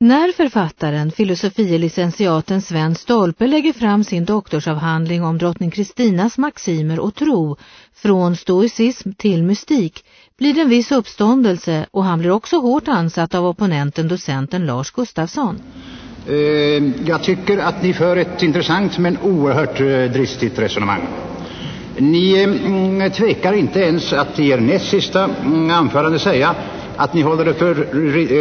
När författaren, filosofie Sven Stolpe lägger fram sin doktorsavhandling om drottning Kristinas maximer och tro, från stoicism till mystik, blir det en viss uppståndelse och han blir också hårt ansatt av opponenten docenten Lars Gustafsson. Eh, jag tycker att ni för ett intressant men oerhört eh, dristigt resonemang. Ni mm, tvekar inte ens att i er näst sista mm, anförande säga att ni håller det för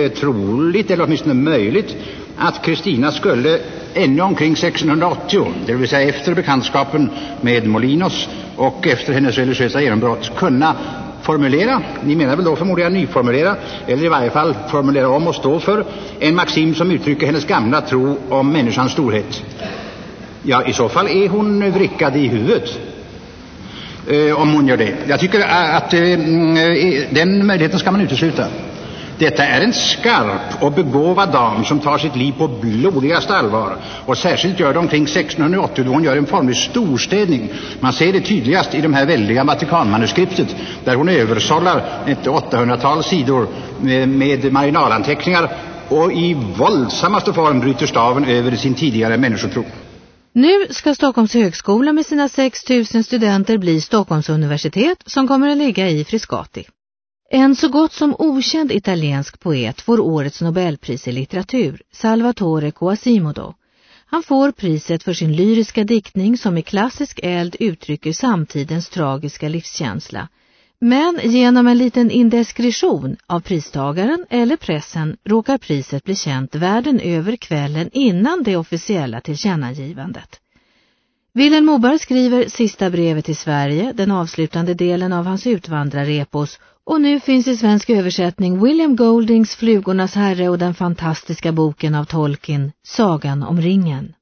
eh, troligt, eller åtminstone möjligt, att Kristina skulle ännu omkring 1680, det vill säga efter bekantskapen med Molinos och efter hennes religiösa genombrott, kunna formulera, ni menar väl då förmodligen nyformulera, eller i varje fall formulera om och stå för en maxim som uttrycker hennes gamla tro om människans storhet. Ja, i så fall är hon vrickad i huvudet Eh, om hon gör det. Jag tycker att eh, mm, eh, den möjligheten ska man utesluta. Detta är en skarp och begåvad dam som tar sitt liv på blodigaste allvar och särskilt gör det omkring 1680 då hon gör en formlig storstädning. Man ser det tydligast i de här väldiga Vatikanmanuskriptet där hon översållar ett 800-tal sidor med, med marginalanteckningar och i våldsammaste form bryter staven över sin tidigare människotro. Nu ska Stockholms högskola med sina 6 000 studenter bli Stockholms universitet som kommer att ligga i Friscati. En så gott som okänd italiensk poet får årets Nobelpris i litteratur, Salvatore Quasimodo. Han får priset för sin lyriska diktning som i klassisk eld uttrycker samtidens tragiska livskänsla. Men genom en liten indiskretion av pristagaren eller pressen råkar priset bli känt världen över kvällen innan det officiella tillkännagivandet. Vilhelm Moberg skriver sista brevet till Sverige, den avslutande delen av hans utvandrarepos och nu finns i svensk översättning William Goldings Flugornas herre och den fantastiska boken av Tolkien, Sagan om ringen.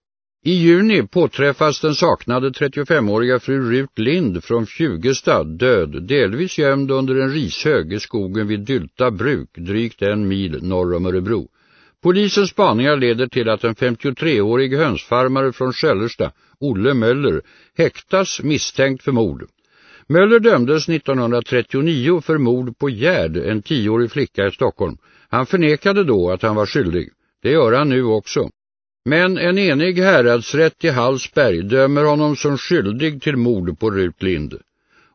I juni påträffas den saknade 35-åriga fru Rut Lind från Fjugestad död, delvis gömd under en rishög i skogen vid Dylta bruk, drygt en mil norr om Örebro. Polisens spaningar leder till att en 53-årig hönsfarmare från Skällersta, Olle Möller, häktas misstänkt för mord. Möller dömdes 1939 för mord på Gärd, en tioårig flicka i Stockholm. Han förnekade då att han var skyldig. Det gör han nu också. Men en enig häradsrätt i Hallsberg dömer honom som skyldig till mord på Rut Lind.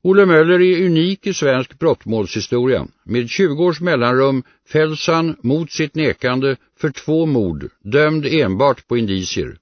Olle Möller är unik i svensk brottmålshistoria. Med 20 års mellanrum fälls han mot sitt nekande för två mord, dömd enbart på indicier.